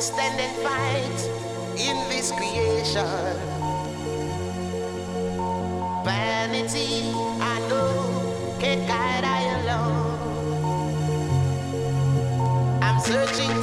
stand and fight in this creation. Vanity, I know, can't guide I alone. I'm searching